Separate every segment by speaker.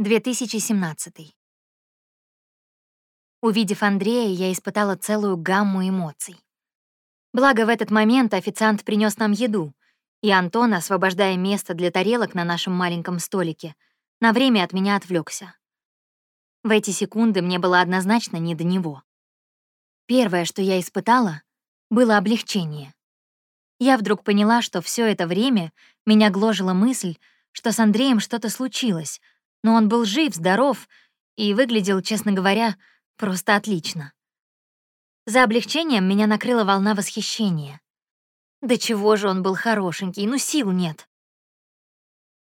Speaker 1: 2017. Увидев Андрея, я испытала целую гамму эмоций. Благо, в этот момент официант принес нам еду, и Антон, освобождая место для тарелок на нашем маленьком столике, на время от меня отвлекся. В эти секунды мне было однозначно не до него. Первое, что я испытала, было облегчение. Я вдруг поняла, что все это время меня гложила мысль, что с Андреем что-то случилось, но он был жив, здоров и выглядел, честно говоря, просто отлично. За облегчением меня накрыла волна восхищения. Да чего же он был хорошенький, ну сил нет.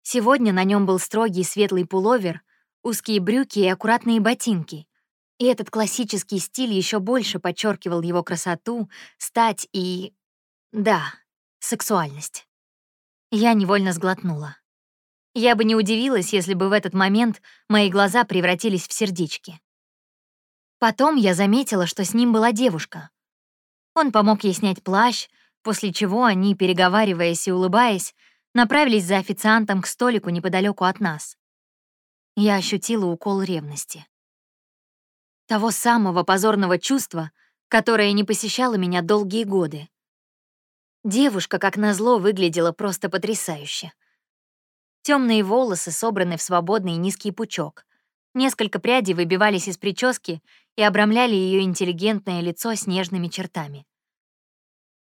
Speaker 1: Сегодня на нем был строгий светлый пуловер, узкие брюки и аккуратные ботинки. И этот классический стиль еще больше подчеркивал его красоту, стать и... да, сексуальность. Я невольно сглотнула. Я бы не удивилась, если бы в этот момент мои глаза превратились в сердечки. Потом я заметила, что с ним была девушка. Он помог ей снять плащ, после чего они, переговариваясь и улыбаясь, направились за официантом к столику неподалеку от нас. Я ощутила укол ревности. Того самого позорного чувства, которое не посещало меня долгие годы. Девушка, как назло, выглядела просто потрясающе. Темные волосы собраны в свободный низкий пучок. Несколько прядей выбивались из прически и обрамляли ее интеллигентное лицо с нежными чертами.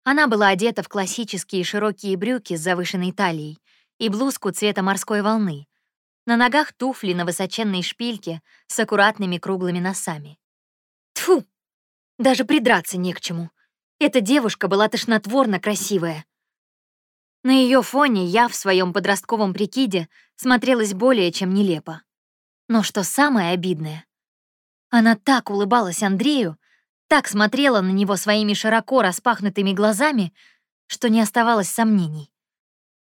Speaker 1: Она была одета в классические широкие брюки с завышенной талией и блузку цвета морской волны. На ногах туфли на высоченной шпильке с аккуратными круглыми носами. Тфу! Даже придраться не к чему. Эта девушка была тошнотворно красивая. На ее фоне я в своем подростковом прикиде смотрелась более чем нелепо. Но что самое обидное, она так улыбалась Андрею, так смотрела на него своими широко распахнутыми глазами, что не оставалось сомнений.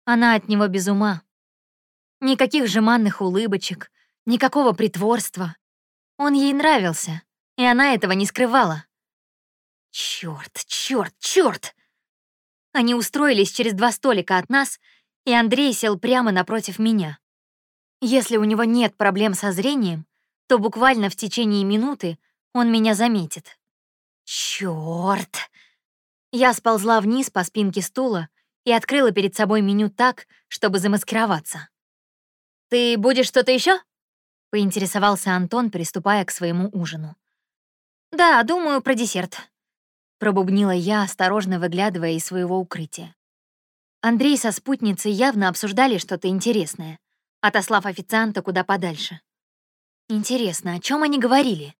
Speaker 1: Она от него без ума. Никаких жеманных улыбочек, никакого притворства. Он ей нравился, и она этого не скрывала. Черт, черт, черт! Они устроились через два столика от нас, и Андрей сел прямо напротив меня. Если у него нет проблем со зрением, то буквально в течение минуты он меня заметит. Чёрт! Я сползла вниз по спинке стула и открыла перед собой меню так, чтобы замаскироваться. «Ты будешь что-то еще? поинтересовался Антон, приступая к своему ужину. «Да, думаю, про десерт», пробубнила я, осторожно выглядывая из своего укрытия. Андрей со спутницей явно обсуждали что-то интересное, отослав официанта куда подальше. Интересно, о чем они говорили?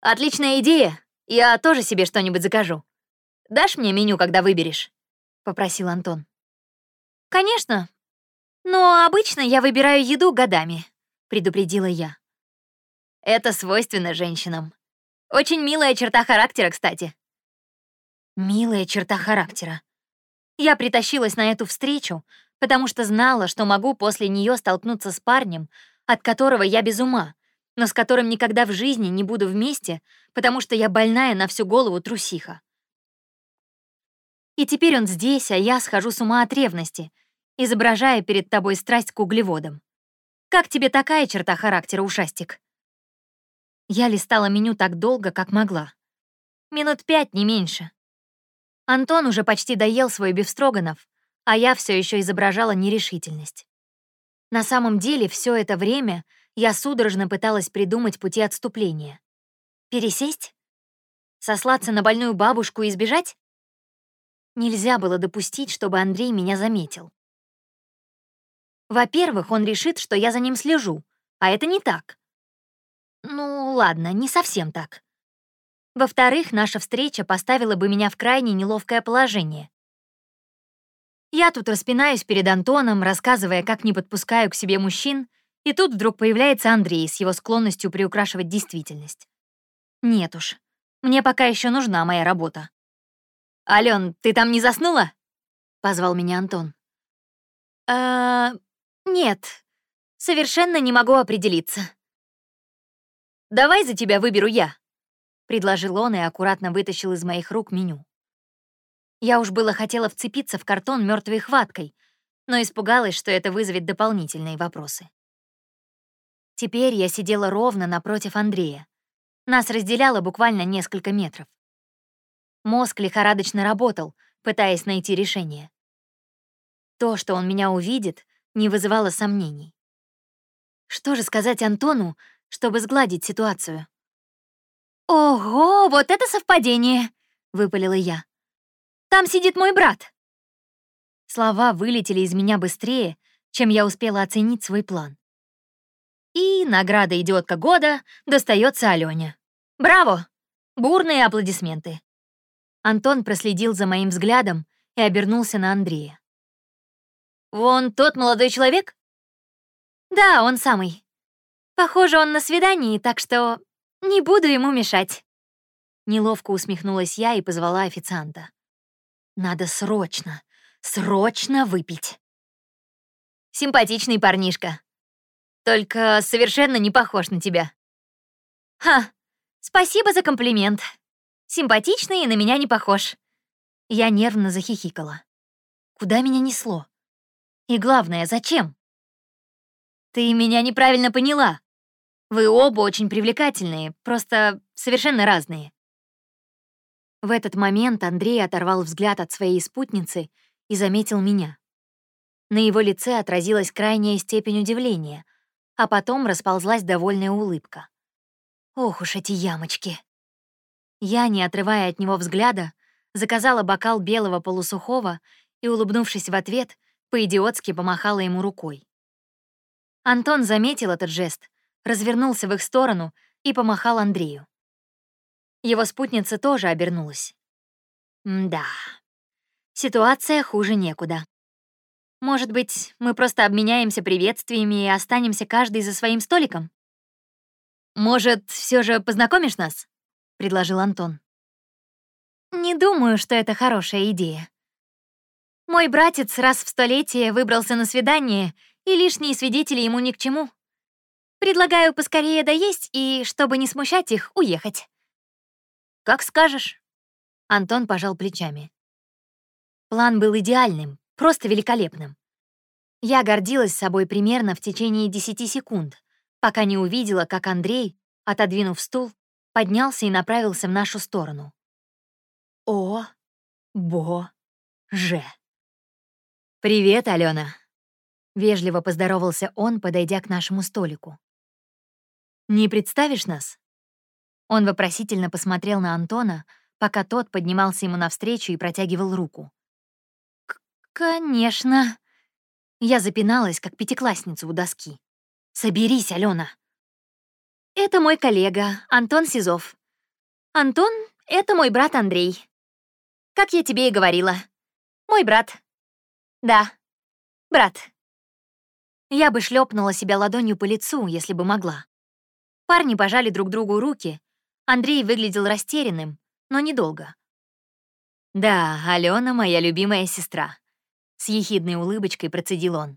Speaker 1: «Отличная идея! Я тоже себе что-нибудь закажу. Дашь мне меню, когда выберешь?» — попросил Антон. «Конечно. Но обычно я выбираю еду годами», — предупредила я. «Это свойственно женщинам. Очень милая черта характера, кстати», Милая черта характера. Я притащилась на эту встречу, потому что знала, что могу после нее столкнуться с парнем, от которого я без ума, но с которым никогда в жизни не буду вместе, потому что я больная на всю голову трусиха. И теперь он здесь, а я схожу с ума от ревности, изображая перед тобой страсть к углеводам. Как тебе такая черта характера, ушастик? Я листала меню так долго, как могла. Минут пять, не меньше. Антон уже почти доел свой бифстроганов, а я все еще изображала нерешительность. На самом деле, все это время я судорожно пыталась придумать пути отступления. Пересесть? Сослаться на больную бабушку и сбежать? Нельзя было допустить, чтобы Андрей меня заметил. Во-первых, он решит, что я за ним слежу, а это не так. Ну, ладно, не совсем так. Во-вторых, наша встреча поставила бы меня в крайне неловкое положение. Я тут распинаюсь перед Антоном, рассказывая, как не подпускаю к себе мужчин, и тут вдруг появляется Андрей с его склонностью приукрашивать действительность. Нет уж, мне пока еще нужна моя работа. «Алён, ты там не заснула?» — позвал меня Антон. «Э, нет, совершенно не могу определиться». «Давай за тебя выберу я», предложил он и аккуратно вытащил из моих рук меню. Я уж было хотела вцепиться в картон мертвой хваткой, но испугалась, что это вызовет дополнительные вопросы. Теперь я сидела ровно напротив Андрея. Нас разделяло буквально несколько метров. Мозг лихорадочно работал, пытаясь найти решение. То, что он меня увидит, не вызывало сомнений. Что же сказать Антону, чтобы сгладить ситуацию? «Ого, вот это совпадение!» — выпалила я. «Там сидит мой брат!» Слова вылетели из меня быстрее, чем я успела оценить свой план. И награда «Идиотка года» достается Алёне. Браво! Бурные аплодисменты. Антон проследил за моим взглядом и обернулся на Андрея. «Вон тот молодой человек?» «Да, он самый. Похоже, он на свидании, так что не буду ему мешать». Неловко усмехнулась я и позвала официанта. «Надо срочно, срочно выпить». «Симпатичный парнишка», только совершенно не похож на тебя». «Ха, спасибо за комплимент. Симпатичный и на меня не похож». Я нервно захихикала. Куда меня несло? И главное, зачем? Ты меня неправильно поняла. Вы оба очень привлекательные, просто совершенно разные. В этот момент Андрей оторвал взгляд от своей спутницы и заметил меня. На его лице отразилась крайняя степень удивления, а потом расползлась довольная улыбка. Ох уж эти ямочки. Я, не отрывая от него взгляда, заказала бокал белого полусухого и, улыбнувшись в ответ, по-идиотски помахала ему рукой. Антон заметил этот жест, развернулся в их сторону и помахал Андрею. Его спутница тоже обернулась. да, ситуация хуже некуда. Может быть, мы просто обменяемся приветствиями и останемся каждый за своим столиком? Может, все же познакомишь нас? предложил Антон. Не думаю, что это хорошая идея. Мой братец раз в столетие выбрался на свидание, и лишние свидетели ему ни к чему. Предлагаю поскорее доесть и, чтобы не смущать их, уехать. Как скажешь. Антон пожал плечами. План был идеальным, Просто великолепным. Я гордилась собой примерно в течение 10 секунд, пока не увидела, как Андрей, отодвинув стул, поднялся и направился в нашу сторону. О, бо, же. «Привет, Алена. Вежливо поздоровался он, подойдя к нашему столику. «Не представишь нас?» Он вопросительно посмотрел на Антона, пока тот поднимался ему навстречу и протягивал руку. «Конечно». Я запиналась, как пятиклассница у доски. «Соберись, Алена. «Это мой коллега, Антон Сизов. Антон — это мой брат Андрей. Как я тебе и говорила. Мой брат. Да, брат». Я бы шлепнула себя ладонью по лицу, если бы могла. Парни пожали друг другу руки. Андрей выглядел растерянным, но недолго. «Да, Алена — моя любимая сестра. С ехидной улыбочкой процедил он.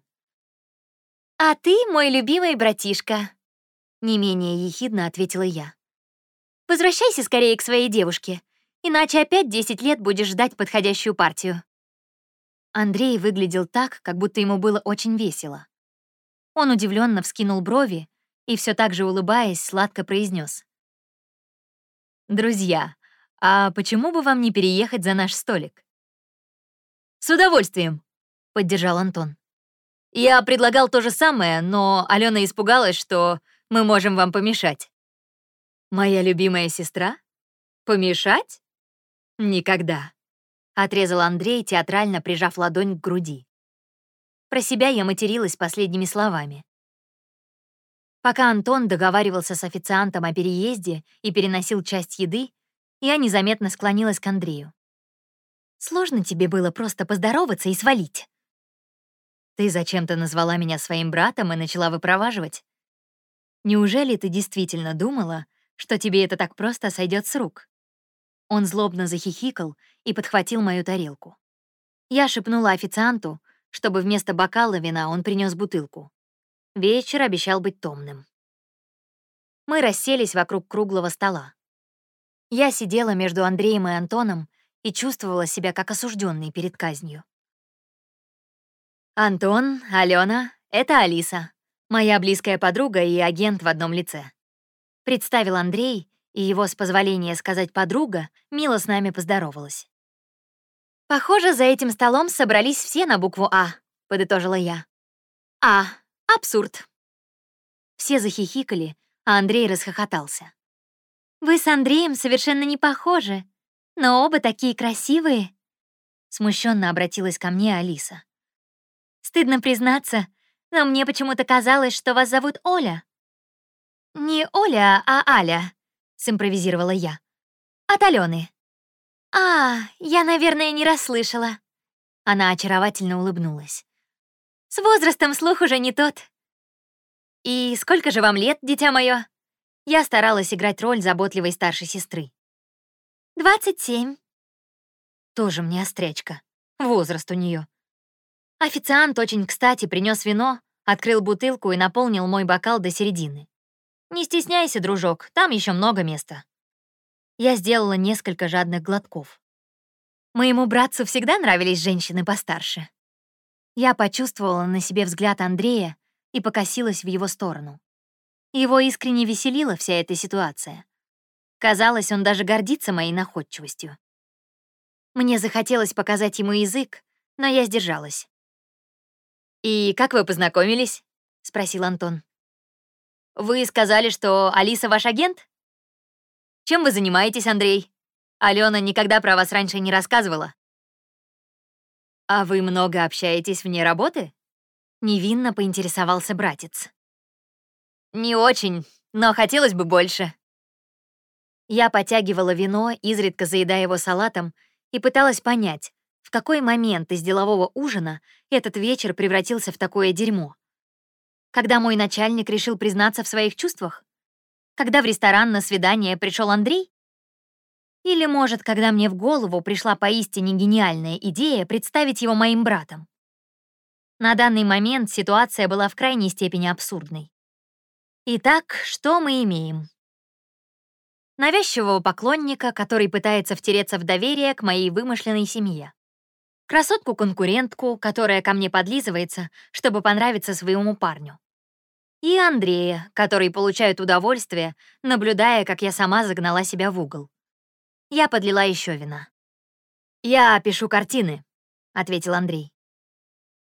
Speaker 1: «А ты мой любимый братишка», — не менее ехидно ответила я. «Возвращайся скорее к своей девушке, иначе опять 10 лет будешь ждать подходящую партию». Андрей выглядел так, как будто ему было очень весело. Он удивленно вскинул брови и все так же улыбаясь, сладко произнес: «Друзья, а почему бы вам не переехать за наш столик?» «С удовольствием», — поддержал Антон. «Я предлагал то же самое, но Алена испугалась, что мы можем вам помешать». «Моя любимая сестра? Помешать? Никогда», — отрезал Андрей, театрально прижав ладонь к груди. Про себя я материлась последними словами. Пока Антон договаривался с официантом о переезде и переносил часть еды, я незаметно склонилась к Андрею. «Сложно тебе было просто поздороваться и свалить?» Ты зачем-то назвала меня своим братом и начала выпроваживать. Неужели ты действительно думала, что тебе это так просто сойдет с рук? Он злобно захихикал и подхватил мою тарелку. Я шепнула официанту, чтобы вместо бокала вина он принес бутылку. Вечер обещал быть томным. Мы расселись вокруг круглого стола. Я сидела между Андреем и Антоном и чувствовала себя как осужденный перед казнью. «Антон, Алена, это Алиса, Моя близкая подруга и агент в одном лице. Представил Андрей, и его, с позволения сказать подруга, мило с нами поздоровалась. «Похоже, за этим столом собрались все на букву «А», — подытожила я. «А. Абсурд». Все захихикали, а Андрей расхохотался. «Вы с Андреем совершенно не похожи, но оба такие красивые», — смущенно обратилась ко мне Алиса. «Стыдно признаться, но мне почему-то казалось, что вас зовут Оля». «Не Оля, а Аля», — симпровизировала я. «От Алены». «А, я, наверное, не расслышала». Она очаровательно улыбнулась. «С возрастом слух уже не тот». «И сколько же вам лет, дитя мое?» Я старалась играть роль заботливой старшей сестры. «Двадцать семь». Тоже мне острячка. Возраст у нее. Официант очень кстати принес вино, открыл бутылку и наполнил мой бокал до середины. «Не стесняйся, дружок, там еще много места». Я сделала несколько жадных глотков. Моему братцу всегда нравились женщины постарше. Я почувствовала на себе взгляд Андрея и покосилась в его сторону. Его искренне веселила вся эта ситуация. Казалось, он даже гордится моей находчивостью. Мне захотелось показать ему язык, но я сдержалась. «И как вы познакомились?» — спросил Антон. «Вы сказали, что Алиса ваш агент?» Чем вы занимаетесь, Андрей? Алена никогда про вас раньше не рассказывала. А вы много общаетесь вне работы? Невинно поинтересовался братец. Не очень, но хотелось бы больше. Я потягивала вино, изредка заедая его салатом, и пыталась понять, в какой момент из делового ужина этот вечер превратился в такое дерьмо. Когда мой начальник решил признаться в своих чувствах? когда в ресторан на свидание пришел Андрей? Или, может, когда мне в голову пришла поистине гениальная идея представить его моим братом? На данный момент ситуация была в крайней степени абсурдной. Итак, что мы имеем? Навязчивого поклонника, который пытается втереться в доверие к моей вымышленной семье. Красотку-конкурентку, которая ко мне подлизывается, чтобы понравиться своему парню и Андрея, который получает удовольствие, наблюдая, как я сама загнала себя в угол. Я подлила еще вина. «Я пишу картины», — ответил Андрей.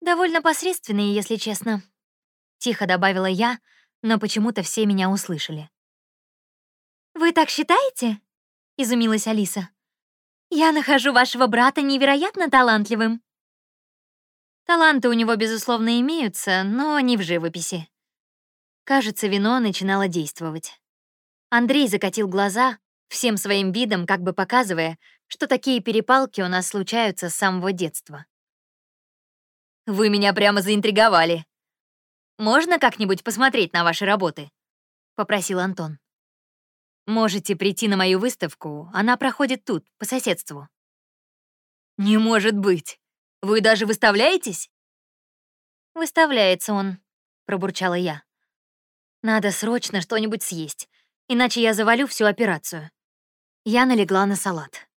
Speaker 1: «Довольно посредственные, если честно», — тихо добавила я, но почему-то все меня услышали. «Вы так считаете?» — изумилась Алиса. «Я нахожу вашего брата невероятно талантливым». Таланты у него, безусловно, имеются, но не в живописи. Кажется, вино начинало действовать. Андрей закатил глаза, всем своим видом как бы показывая, что такие перепалки у нас случаются с самого детства. «Вы меня прямо заинтриговали. Можно как-нибудь посмотреть на ваши работы?» — попросил Антон. «Можете прийти на мою выставку, она проходит тут, по соседству». «Не может быть! Вы даже выставляетесь?» «Выставляется он», — пробурчала я. Надо срочно что-нибудь съесть, иначе я завалю всю операцию. Я налегла на салат.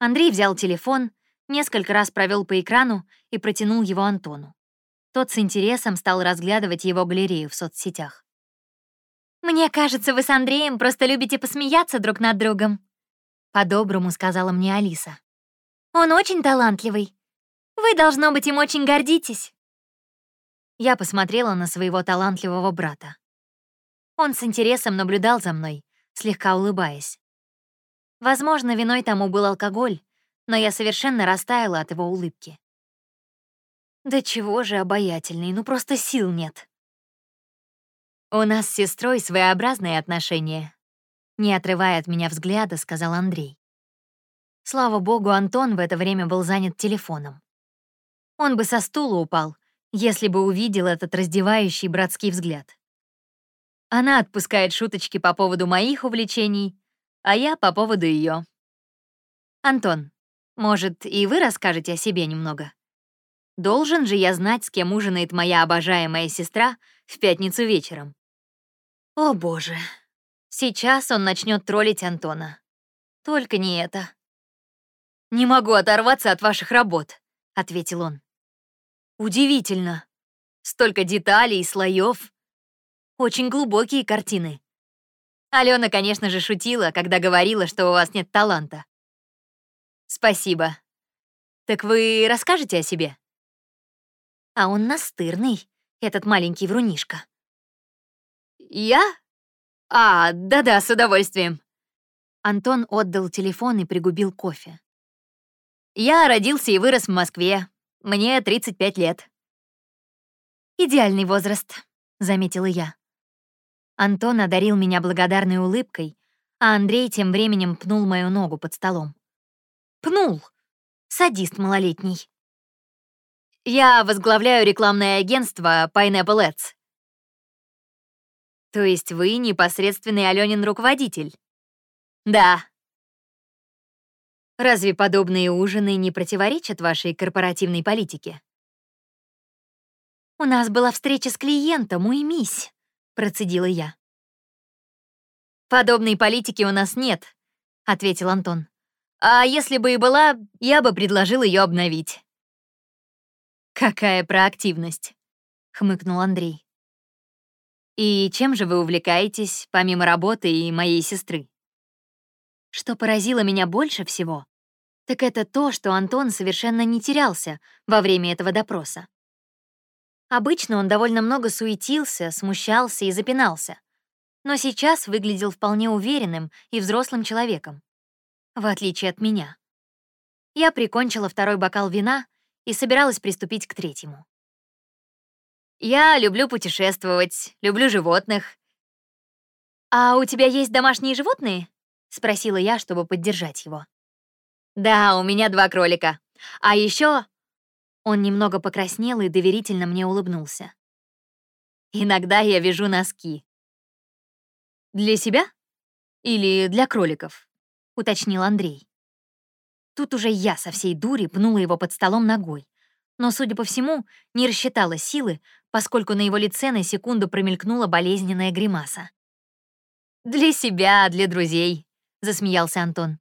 Speaker 1: Андрей взял телефон, несколько раз провел по экрану и протянул его Антону. Тот с интересом стал разглядывать его галерею в соцсетях. «Мне кажется, вы с Андреем просто любите посмеяться друг над другом», — по-доброму сказала мне Алиса. «Он очень талантливый. Вы, должно быть, им очень гордитесь». Я посмотрела на своего талантливого брата. Он с интересом наблюдал за мной, слегка улыбаясь. Возможно, виной тому был алкоголь, но я совершенно растаяла от его улыбки. Да чего же обаятельный, ну просто сил нет. У нас с сестрой своеобразные отношения. Не отрывая от меня взгляда, сказал Андрей. Слава богу, Антон в это время был занят телефоном. Он бы со стула упал, если бы увидел этот раздевающий братский взгляд. Она отпускает шуточки по поводу моих увлечений, а я по поводу ее. Антон, может, и вы расскажете о себе немного? Должен же я знать, с кем ужинает моя обожаемая сестра в пятницу вечером. О боже, сейчас он начнет троллить Антона. Только не это. «Не могу оторваться от ваших работ», — ответил он. «Удивительно. Столько деталей и слоев. Очень глубокие картины. Алена, конечно же, шутила, когда говорила, что у вас нет таланта. Спасибо. Так вы расскажете о себе? А он настырный, этот маленький врунишка. Я? А, да-да, с удовольствием. Антон отдал телефон и пригубил кофе. Я родился и вырос в Москве. Мне 35 лет. Идеальный возраст, заметила я. Антон одарил меня благодарной улыбкой, а Андрей тем временем пнул мою ногу под столом. Пнул! Садист малолетний. Я возглавляю рекламное агентство Pineapple Ads. То есть вы непосредственный Алёнин руководитель? Да. Разве подобные ужины не противоречат вашей корпоративной политике? У нас была встреча с клиентом, уймись, процедила я. Подобной политики у нас нет, ответил Антон. А если бы и была, я бы предложил ее обновить. Какая проактивность, хмыкнул Андрей. И чем же вы увлекаетесь, помимо работы и моей сестры? Что поразило меня больше всего, так это то, что Антон совершенно не терялся во время этого допроса. Обычно он довольно много суетился, смущался и запинался, но сейчас выглядел вполне уверенным и взрослым человеком, в отличие от меня. Я прикончила второй бокал вина и собиралась приступить к третьему. «Я люблю путешествовать, люблю животных». «А у тебя есть домашние животные?» — спросила я, чтобы поддержать его. «Да, у меня два кролика. А еще...» Он немного покраснел и доверительно мне улыбнулся. «Иногда я вяжу носки». «Для себя? Или для кроликов?» — уточнил Андрей. Тут уже я со всей дури пнула его под столом ногой. Но, судя по всему, не рассчитала силы, поскольку на его лице на секунду промелькнула болезненная гримаса. «Для себя, для друзей», засмеялся Антон.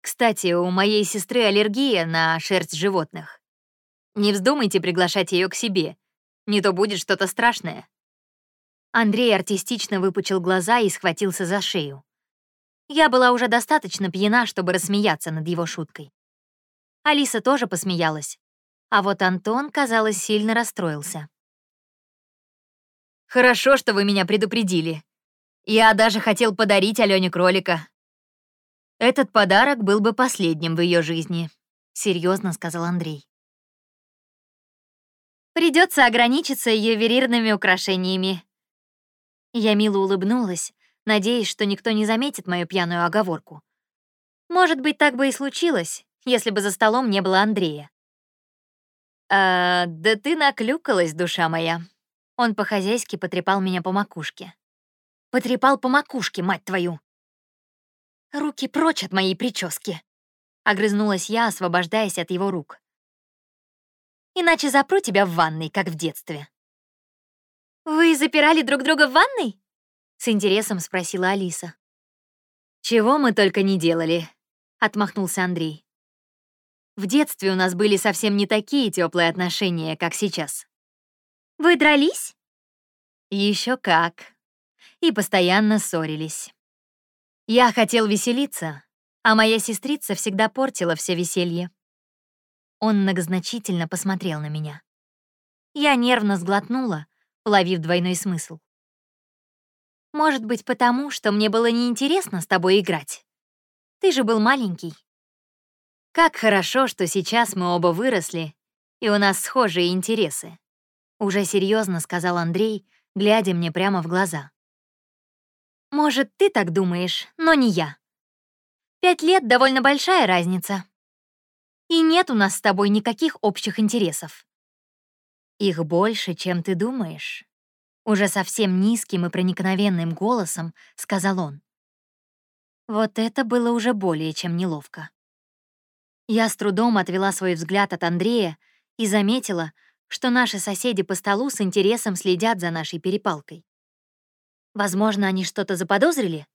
Speaker 1: Кстати, у моей сестры аллергия на шерсть животных. Не вздумайте приглашать ее к себе, не то будет что-то страшное. Андрей артистично выпучил глаза и схватился за шею. Я была уже достаточно пьяна, чтобы рассмеяться над его шуткой. Алиса тоже посмеялась, а вот Антон, казалось, сильно расстроился. «Хорошо, что вы меня предупредили», я даже хотел подарить Алёне кролика. Этот подарок был бы последним в ее жизни, серьезно сказал Андрей. Придется ограничиться ювелирными украшениями. Я мило улыбнулась, надеясь, что никто не заметит мою пьяную оговорку. Может быть, так бы и случилось, если бы за столом не было Андрея. «А, да ты наклюкалась, душа моя». Он по-хозяйски потрепал меня по макушке. Потрепал по макушке, мать твою. Руки прочь от моей прически. Огрызнулась я, освобождаясь от его рук. Иначе запру тебя в ванной, как в детстве. Вы запирали друг друга в ванной? С интересом спросила Алиса. Чего мы только не делали, отмахнулся Андрей. В детстве у нас были совсем не такие теплые отношения, как сейчас. Вы дрались? Еще как, и постоянно ссорились. Я хотел веселиться, а моя сестрица всегда портила все веселье. Он многозначительно посмотрел на меня. Я нервно сглотнула, уловив двойной смысл. Может быть, потому, что мне было неинтересно с тобой играть. Ты же был маленький. Как хорошо, что сейчас мы оба выросли, и у нас схожие интересы. Уже серьезно сказал Андрей, глядя мне прямо в глаза. Может, ты так думаешь, но не я. Пять лет — довольно большая разница. И нет у нас с тобой никаких общих интересов. Их больше, чем ты думаешь. Уже совсем низким и проникновенным голосом сказал он. Вот это было уже более чем неловко. Я с трудом отвела свой взгляд от Андрея и заметила, что наши соседи по столу с интересом следят за нашей перепалкой. Возможно, они что-то заподозрили?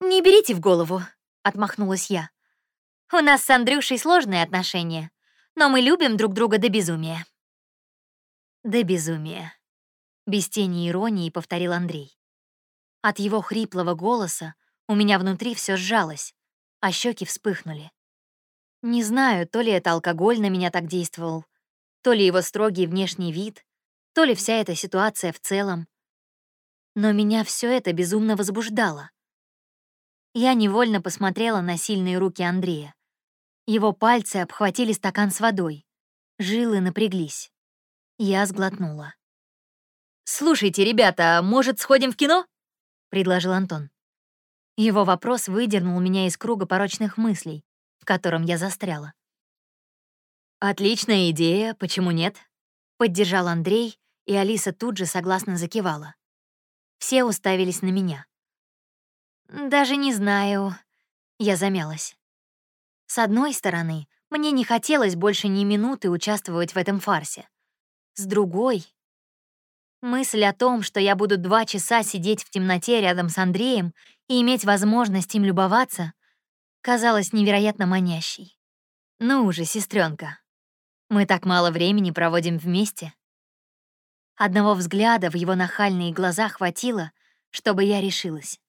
Speaker 1: «Не берите в голову», — отмахнулась я. «У нас с Андрюшей сложные отношения, но мы любим друг друга до безумия». До безумия. Без тени иронии повторил Андрей. От его хриплого голоса у меня внутри все сжалось, а щеки вспыхнули. Не знаю, то ли это алкоголь на меня так действовал, то ли его строгий внешний вид, то ли вся эта ситуация в целом. Но меня все это безумно возбуждало. Я невольно посмотрела на сильные руки Андрея. Его пальцы обхватили стакан с водой. Жилы напряглись. Я сглотнула. «Слушайте, ребята, может, сходим в кино?» — предложил Антон. Его вопрос выдернул меня из круга порочных мыслей, в котором я застряла. «Отличная идея, почему нет?» — поддержал Андрей, и Алиса тут же согласно закивала. Все уставились на меня. «Даже не знаю», — я замялась. С одной стороны, мне не хотелось больше ни минуты участвовать в этом фарсе. С другой, мысль о том, что я буду два часа сидеть в темноте рядом с Андреем и иметь возможность им любоваться, казалась невероятно манящей. «Ну уже, сестренка, мы так мало времени проводим вместе». Одного взгляда в его нахальные глаза хватило, чтобы я решилась.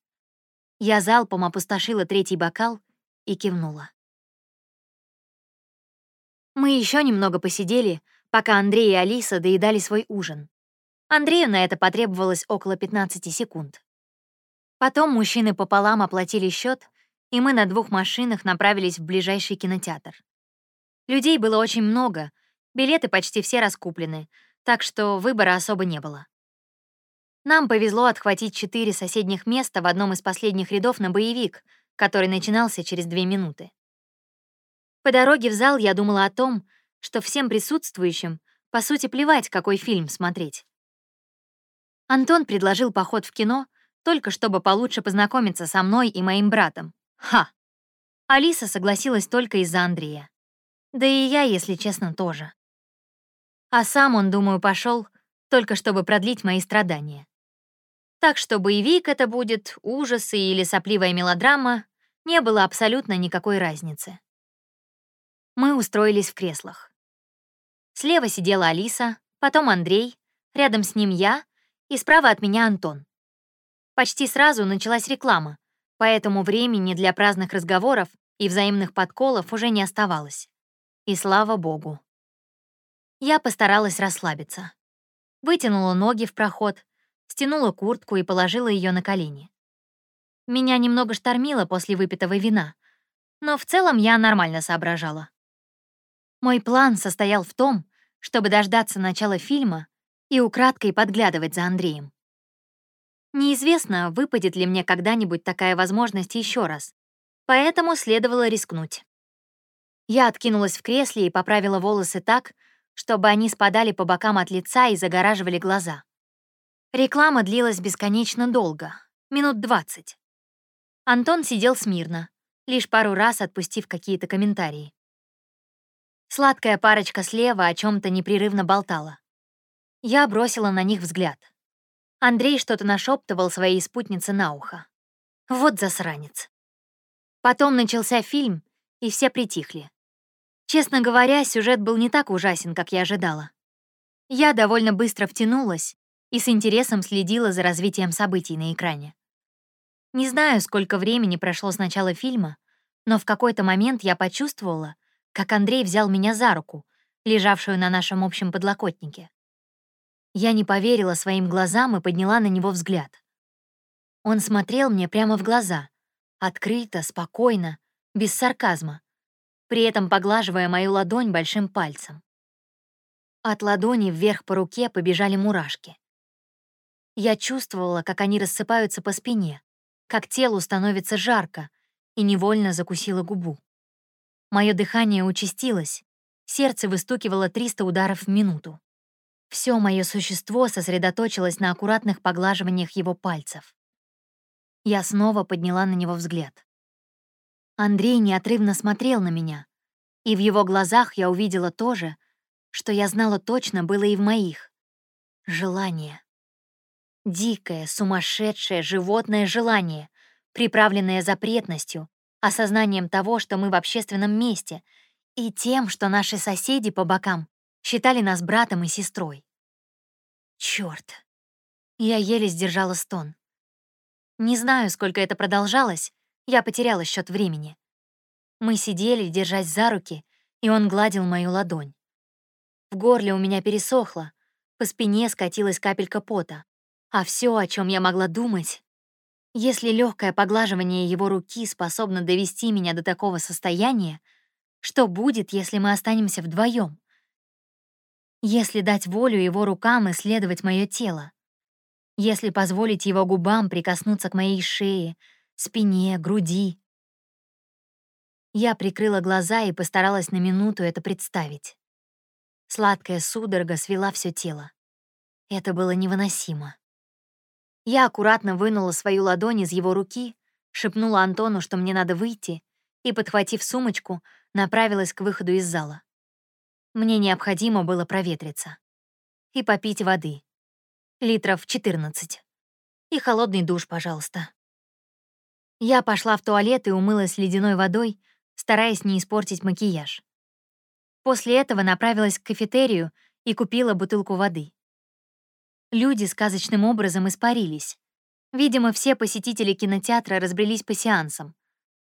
Speaker 1: Я залпом опустошила третий бокал и кивнула. Мы еще немного посидели, пока Андрей и Алиса доедали свой ужин. Андрею на это потребовалось около 15 секунд. Потом мужчины пополам оплатили счет, и мы на двух машинах направились в ближайший кинотеатр. Людей было очень много, билеты почти все раскуплены, так что выбора особо не было. Нам повезло отхватить четыре соседних места в одном из последних рядов на боевик, который начинался через две минуты. По дороге в зал я думала о том, что всем присутствующим, по сути, плевать, какой фильм смотреть. Антон предложил поход в кино, только чтобы получше познакомиться со мной и моим братом. Ха! Алиса согласилась только из-за Андрея. Да и я, если честно, тоже. А сам он, думаю, пошел только чтобы продлить мои страдания. Так что боевик это будет, ужасы или сопливая мелодрама, не было абсолютно никакой разницы. Мы устроились в креслах. Слева сидела Алиса, потом Андрей, рядом с ним я и справа от меня Антон. Почти сразу началась реклама, поэтому времени для праздных разговоров и взаимных подколов уже не оставалось. И слава богу. Я постаралась расслабиться. Вытянула ноги в проход, стянула куртку и положила ее на колени. Меня немного штормило после выпитого вина, но в целом я нормально соображала. Мой план состоял в том, чтобы дождаться начала фильма и украдкой подглядывать за Андреем. Неизвестно, выпадет ли мне когда-нибудь такая возможность еще раз, поэтому следовало рискнуть. Я откинулась в кресле и поправила волосы так, чтобы они спадали по бокам от лица и загораживали глаза. Реклама длилась бесконечно долго, минут двадцать. Антон сидел смирно, лишь пару раз отпустив какие-то комментарии. Сладкая парочка слева о чем то непрерывно болтала. Я бросила на них взгляд. Андрей что-то нашептывал своей спутнице на ухо. Вот засранец. Потом начался фильм, и все притихли. Честно говоря, сюжет был не так ужасен, как я ожидала. Я довольно быстро втянулась и с интересом следила за развитием событий на экране. Не знаю, сколько времени прошло с начала фильма, но в какой-то момент я почувствовала, как Андрей взял меня за руку, лежавшую на нашем общем подлокотнике. Я не поверила своим глазам и подняла на него взгляд. Он смотрел мне прямо в глаза, открыто, спокойно, без сарказма, при этом поглаживая мою ладонь большим пальцем. От ладони вверх по руке побежали мурашки. Я чувствовала, как они рассыпаются по спине, как телу становится жарко, и невольно закусила губу. Мое дыхание участилось, сердце выстукивало 300 ударов в минуту. Все мое существо сосредоточилось на аккуратных поглаживаниях его пальцев. Я снова подняла на него взгляд. Андрей неотрывно смотрел на меня, и в его глазах я увидела то же, что я знала точно было и в моих — желание. Дикое, сумасшедшее, животное желание, приправленное запретностью, осознанием того, что мы в общественном месте, и тем, что наши соседи по бокам считали нас братом и сестрой. Чёрт, Я еле сдержала стон. Не знаю, сколько это продолжалось, я потеряла счет времени. Мы сидели, держась за руки, и он гладил мою ладонь. В горле у меня пересохло, по спине скатилась капелька пота. А все, о чем я могла думать, если легкое поглаживание его руки способно довести меня до такого состояния, что будет, если мы останемся вдвоем? Если дать волю его рукам исследовать мое тело? Если позволить его губам прикоснуться к моей шее, спине, груди? Я прикрыла глаза и постаралась на минуту это представить. Сладкая судорога свела все тело. Это было невыносимо. Я аккуратно вынула свою ладонь из его руки, шепнула Антону, что мне надо выйти, и, подхватив сумочку, направилась к выходу из зала. Мне необходимо было проветриться. И попить воды. Литров 14. И холодный душ, пожалуйста. Я пошла в туалет и умылась ледяной водой, стараясь не испортить макияж. После этого направилась к кафетерию и купила бутылку воды. Люди сказочным образом испарились. Видимо, все посетители кинотеатра разбрелись по сеансам.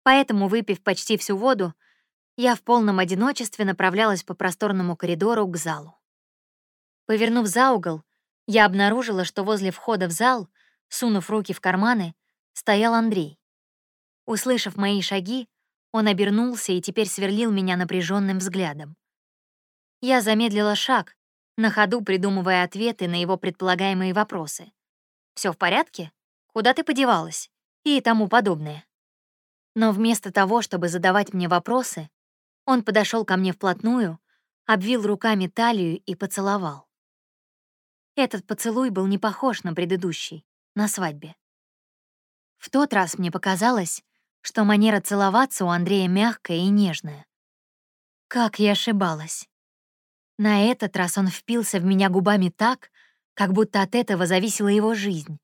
Speaker 1: Поэтому, выпив почти всю воду, я в полном одиночестве направлялась по просторному коридору к залу. Повернув за угол, я обнаружила, что возле входа в зал, сунув руки в карманы, стоял Андрей. Услышав мои шаги, он обернулся и теперь сверлил меня напряженным взглядом. Я замедлила шаг, на ходу придумывая ответы на его предполагаемые вопросы. Все в порядке? Куда ты подевалась?» и тому подобное. Но вместо того, чтобы задавать мне вопросы, он подошел ко мне вплотную, обвил руками талию и поцеловал. Этот поцелуй был не похож на предыдущий, на свадьбе. В тот раз мне показалось, что манера целоваться у Андрея мягкая и нежная. Как я ошибалась. На этот раз он впился в меня губами так, как будто от этого зависела его жизнь,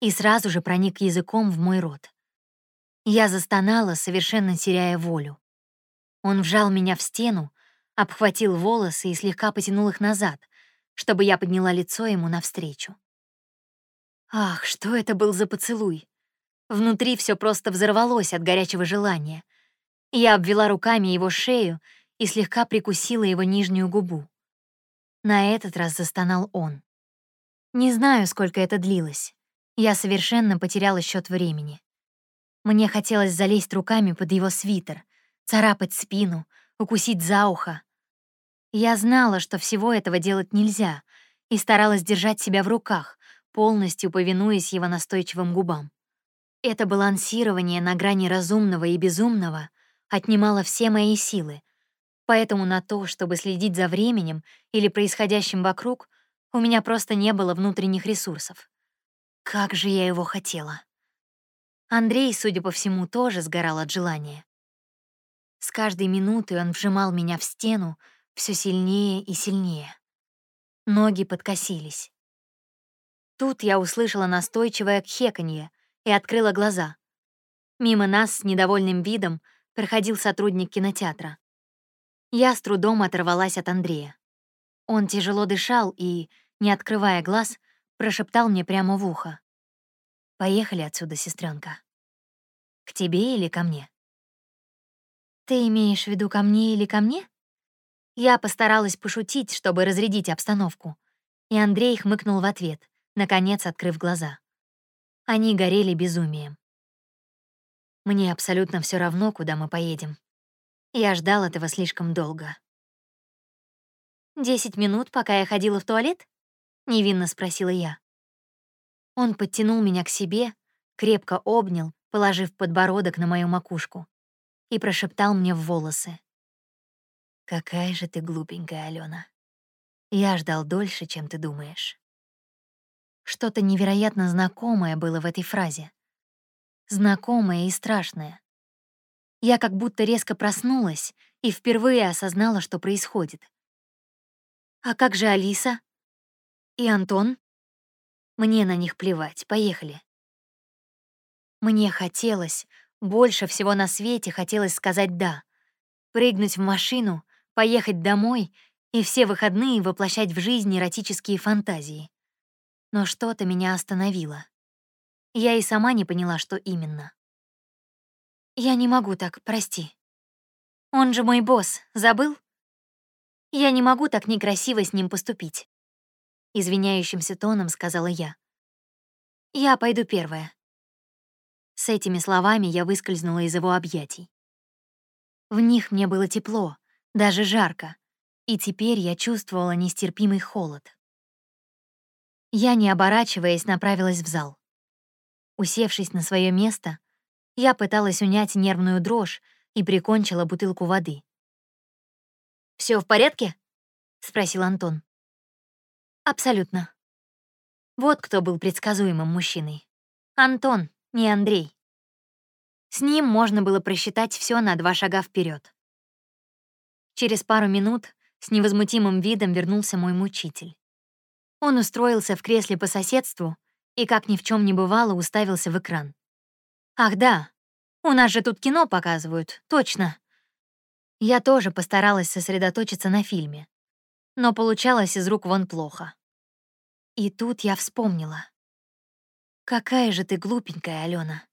Speaker 1: и сразу же проник языком в мой рот. Я застонала, совершенно теряя волю. Он вжал меня в стену, обхватил волосы и слегка потянул их назад, чтобы я подняла лицо ему навстречу. Ах, что это был за поцелуй! Внутри все просто взорвалось от горячего желания. Я обвела руками его шею и слегка прикусила его нижнюю губу. На этот раз застонал он. Не знаю, сколько это длилось. Я совершенно потеряла счет времени. Мне хотелось залезть руками под его свитер, царапать спину, укусить за ухо. Я знала, что всего этого делать нельзя, и старалась держать себя в руках, полностью повинуясь его настойчивым губам. Это балансирование на грани разумного и безумного отнимало все мои силы, Поэтому на то, чтобы следить за временем или происходящим вокруг, у меня просто не было внутренних ресурсов. Как же я его хотела. Андрей, судя по всему, тоже сгорал от желания. С каждой минутой он вжимал меня в стену все сильнее и сильнее. Ноги подкосились. Тут я услышала настойчивое кхеканье и открыла глаза. Мимо нас с недовольным видом проходил сотрудник кинотеатра. Я с трудом оторвалась от Андрея. Он тяжело дышал и, не открывая глаз, прошептал мне прямо в ухо. «Поехали отсюда, сестренка. К тебе или ко мне?» «Ты имеешь в виду ко мне или ко мне?» Я постаралась пошутить, чтобы разрядить обстановку, и Андрей хмыкнул в ответ, наконец открыв глаза. Они горели безумием. «Мне абсолютно все равно, куда мы поедем», я ждал этого слишком долго. «Десять минут, пока я ходила в туалет?» — невинно спросила я. Он подтянул меня к себе, крепко обнял, положив подбородок на мою макушку, и прошептал мне в волосы. «Какая же ты глупенькая, Алена. Я ждал дольше, чем ты думаешь». Что-то невероятно знакомое было в этой фразе. Знакомое и страшное. Я как будто резко проснулась и впервые осознала, что происходит. «А как же Алиса? И Антон?» «Мне на них плевать, поехали». Мне хотелось, больше всего на свете хотелось сказать «да», прыгнуть в машину, поехать домой и все выходные воплощать в жизнь эротические фантазии. но что-то меня остановило. Я и сама не поняла, что именно. «Я не могу так, прости. Он же мой босс, забыл? Я не могу так некрасиво с ним поступить», — извиняющимся тоном сказала я. «Я пойду первая». С этими словами я выскользнула из его объятий. В них мне было тепло, даже жарко, и теперь я чувствовала нестерпимый холод. Я, не оборачиваясь, направилась в зал. Усевшись на свое место, я пыталась унять нервную дрожь и прикончила бутылку воды. Все в порядке?» — спросил Антон. «Абсолютно. Вот кто был предсказуемым мужчиной. Антон, не Андрей. С ним можно было просчитать все на два шага вперед. Через пару минут с невозмутимым видом вернулся мой мучитель. Он устроился в кресле по соседству и, как ни в чем не бывало, уставился в экран. «Ах да, у нас же тут кино показывают, точно». Я тоже постаралась сосредоточиться на фильме, но получалось из рук вон плохо. И тут я вспомнила. «Какая же ты глупенькая, Алена.